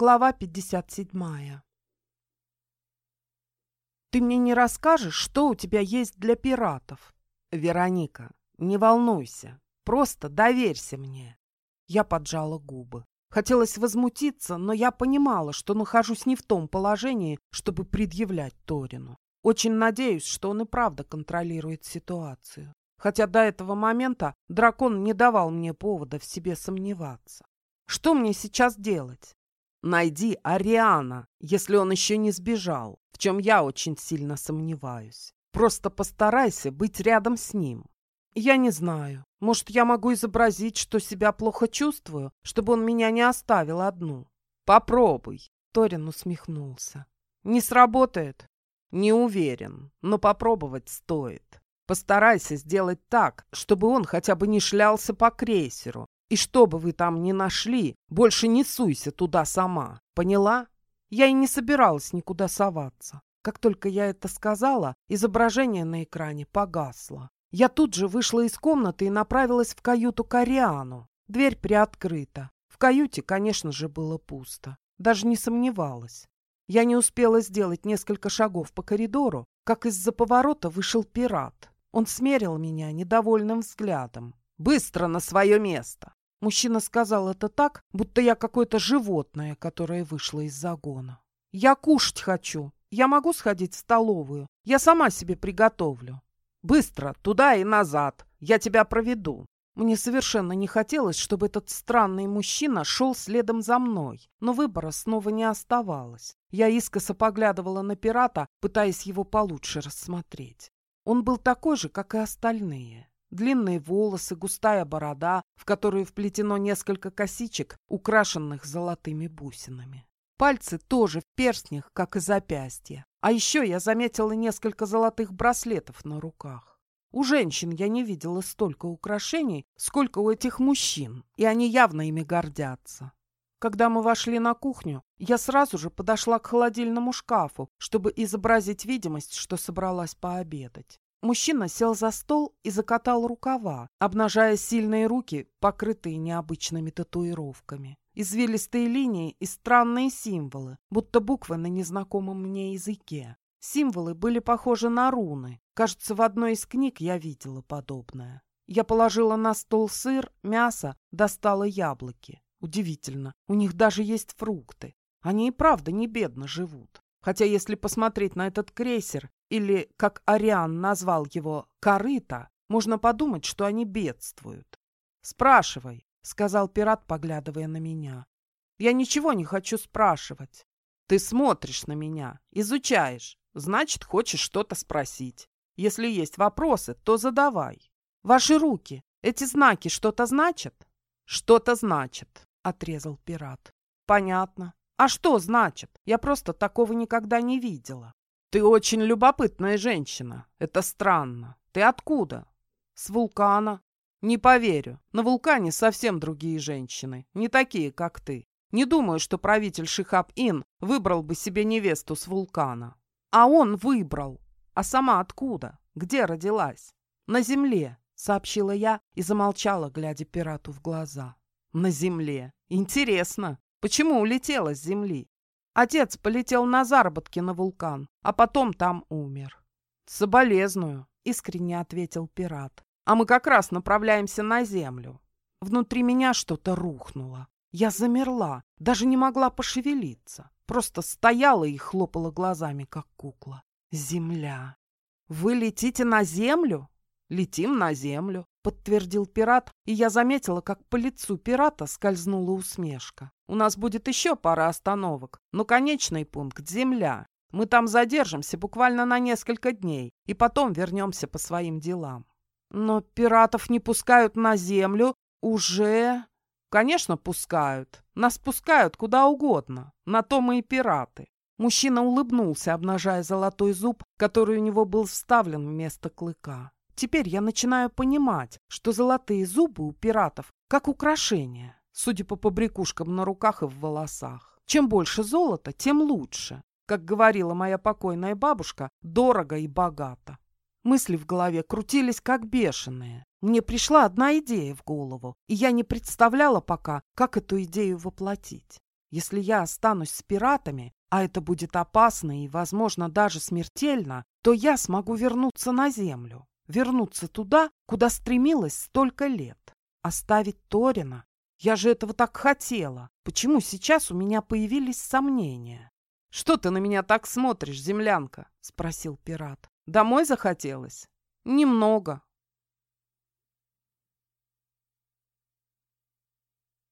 Глава 57. Ты мне не расскажешь, что у тебя есть для пиратов? Вероника, не волнуйся, просто доверься мне. Я поджала губы. Хотелось возмутиться, но я понимала, что нахожусь не в том положении, чтобы предъявлять Торину. Очень надеюсь, что он и правда контролирует ситуацию. Хотя до этого момента дракон не давал мне повода в себе сомневаться. Что мне сейчас делать? Найди Ариана, если он еще не сбежал, в чем я очень сильно сомневаюсь. Просто постарайся быть рядом с ним. Я не знаю. Может, я могу изобразить, что себя плохо чувствую, чтобы он меня не оставил одну. Попробуй. Торин усмехнулся. Не сработает? Не уверен, но попробовать стоит. Постарайся сделать так, чтобы он хотя бы не шлялся по крейсеру, и что бы вы там ни нашли, больше не суйся туда сама. Поняла? Я и не собиралась никуда соваться. Как только я это сказала, изображение на экране погасло. Я тут же вышла из комнаты и направилась в каюту к Ариану. Дверь приоткрыта. В каюте, конечно же, было пусто. Даже не сомневалась. Я не успела сделать несколько шагов по коридору, как из-за поворота вышел пират. Он смерил меня недовольным взглядом. «Быстро на свое место!» Мужчина сказал это так, будто я какое-то животное, которое вышло из загона. «Я кушать хочу. Я могу сходить в столовую. Я сама себе приготовлю». «Быстро, туда и назад. Я тебя проведу». Мне совершенно не хотелось, чтобы этот странный мужчина шел следом за мной, но выбора снова не оставалось. Я искоса поглядывала на пирата, пытаясь его получше рассмотреть. Он был такой же, как и остальные. Длинные волосы, густая борода, в которую вплетено несколько косичек, украшенных золотыми бусинами. Пальцы тоже в перстнях, как и запястья. А еще я заметила несколько золотых браслетов на руках. У женщин я не видела столько украшений, сколько у этих мужчин, и они явно ими гордятся. Когда мы вошли на кухню, я сразу же подошла к холодильному шкафу, чтобы изобразить видимость, что собралась пообедать. Мужчина сел за стол и закатал рукава, обнажая сильные руки, покрытые необычными татуировками. Извилистые линии и странные символы, будто буквы на незнакомом мне языке. Символы были похожи на руны. Кажется, в одной из книг я видела подобное. Я положила на стол сыр, мясо, достала яблоки. Удивительно, у них даже есть фрукты. Они и правда не бедно живут. Хотя если посмотреть на этот крейсер, или, как Ариан назвал его, «корыто», можно подумать, что они бедствуют. «Спрашивай», — сказал пират, поглядывая на меня. «Я ничего не хочу спрашивать. Ты смотришь на меня, изучаешь, значит, хочешь что-то спросить. Если есть вопросы, то задавай. Ваши руки, эти знаки что-то значат?» «Что-то значит», — отрезал пират. «Понятно. А что значит? Я просто такого никогда не видела. «Ты очень любопытная женщина. Это странно. Ты откуда?» «С вулкана». «Не поверю. На вулкане совсем другие женщины. Не такие, как ты. Не думаю, что правитель Шихаб-Ин выбрал бы себе невесту с вулкана». «А он выбрал. А сама откуда? Где родилась?» «На земле», — сообщила я и замолчала, глядя пирату в глаза. «На земле. Интересно. Почему улетела с земли? Отец полетел на заработки на вулкан, а потом там умер. «Соболезную», — искренне ответил пират. «А мы как раз направляемся на землю». Внутри меня что-то рухнуло. Я замерла, даже не могла пошевелиться. Просто стояла и хлопала глазами, как кукла. «Земля! Вы летите на землю?» «Летим на землю», — подтвердил пират, и я заметила, как по лицу пирата скользнула усмешка. «У нас будет еще пара остановок, но конечный пункт — земля. Мы там задержимся буквально на несколько дней, и потом вернемся по своим делам». «Но пиратов не пускают на землю уже...» «Конечно, пускают. Нас пускают куда угодно. На то мы и пираты». Мужчина улыбнулся, обнажая золотой зуб, который у него был вставлен вместо клыка. Теперь я начинаю понимать, что золотые зубы у пиратов как украшение, судя по побрякушкам на руках и в волосах. Чем больше золота, тем лучше. Как говорила моя покойная бабушка, дорого и богато. Мысли в голове крутились как бешеные. Мне пришла одна идея в голову, и я не представляла пока, как эту идею воплотить. Если я останусь с пиратами, а это будет опасно и, возможно, даже смертельно, то я смогу вернуться на землю, вернуться туда, куда стремилась столько лет. Оставить Торина? Я же этого так хотела. Почему сейчас у меня появились сомнения? «Что ты на меня так смотришь, землянка?» — спросил пират. «Домой захотелось?» «Немного»,